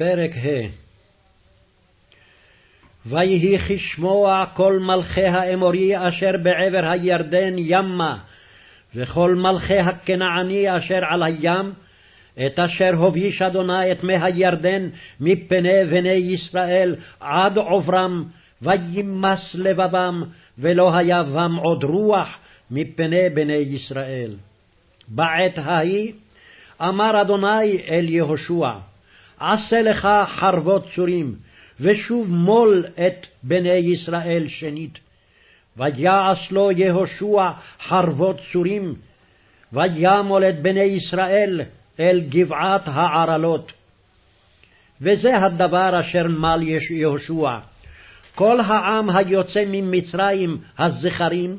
פרק ה' ויהי כשמוע כל מלכי האמורי אשר בעבר הירדן ימה, וכל מלכי הכנעני אשר על הים, את אשר הוביש אדוני את מי הירדן מפני בני ישראל עד עוברם, וימס לבבם, ולא היה בם עוד רוח מפני בני ישראל. בעת ההיא אמר אדוני אל יהושע, עשה לך חרבות צורים, ושוב מול את בני ישראל שנית. ויעש לו יהושע חרבות צורים, וימול את בני ישראל אל גבעת הערלות. וזה הדבר אשר מל יהושע. כל העם היוצא ממצרים הזכרים,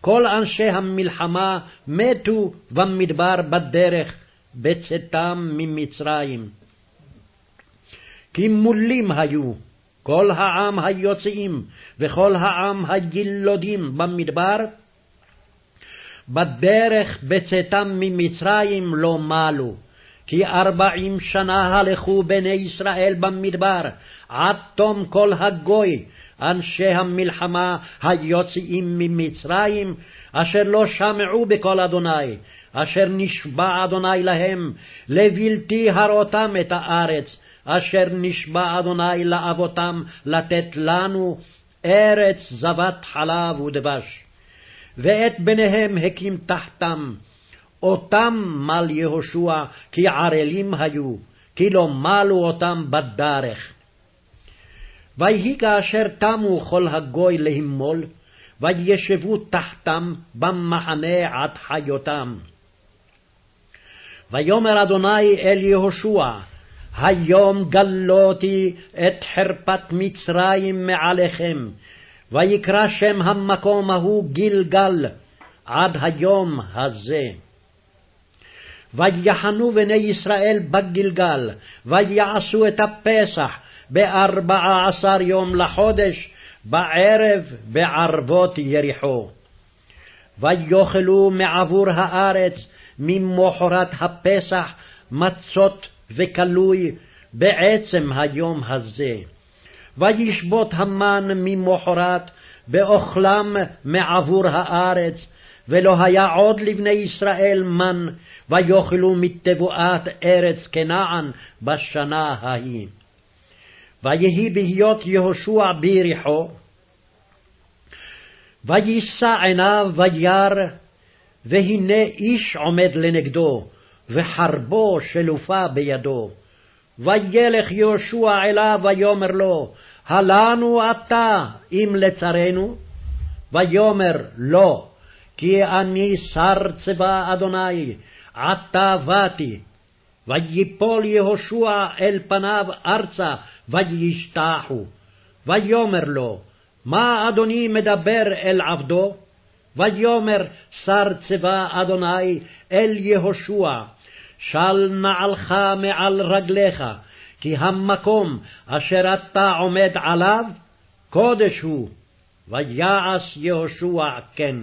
כל אנשי המלחמה מתו במדבר בדרך, בצאתם ממצרים. כי מולים היו כל העם היוצאים וכל העם הילודים במדבר, בדרך בצאתם ממצרים לא מלו. כי ארבעים שנה הלכו בני ישראל במדבר, עד תום כל הגוי, אנשי המלחמה היוצאים ממצרים, אשר לא שמעו בקול אדוני, אשר נשבע אדוני להם, לבלתי הראותם את הארץ, אשר נשבע אדוני לאבותם לתת לנו, ארץ זבת חלב ודבש. ואת בניהם הקים תחתם, אותם מל יהושע, כי ערלים היו, כי לא מלו אותם בדרך. ויהי כאשר תמו כל הגוי להמול, וישבו תחתם במחנה עד חיותם. ויאמר אדוני אל יהושע, היום גלותי את חרפת מצרים מעליכם, ויקרא שם המקום ההוא גלגל עד היום הזה. ויחנו בני ישראל בגלגל, ויעשו את הפסח בארבע עשר יום לחודש, בערב בערבות יריחו. ויאכלו מעבור הארץ ממחרת הפסח מצות וכלוי בעצם היום הזה. וישבות המן ממחרת באוכלם מעבור הארץ, ולא היה עוד לבני ישראל מן, ויאכלו מתבואת ארץ כנען בשנה ההיא. ויהי בהיות יהושע ביריחו, ויישא עיניו וירא, והנה איש עומד לנגדו, וחרבו שלופה בידו. וילך יהושע אליו ויאמר לו, הלנו אתה אם לצרינו? ויאמר לא, כי אני שר צבא אדוני, עתה באתי. ויפול יהושע אל פניו ארצה, וישתחו. ויאמר לו, מה אדוני מדבר אל עבדו? ויאמר שר צבא אדוני אל יהושע, של נעלך מעל רגליך, כי המקום אשר אתה עומד עליו, קודש הוא. ויעש יהושע כן.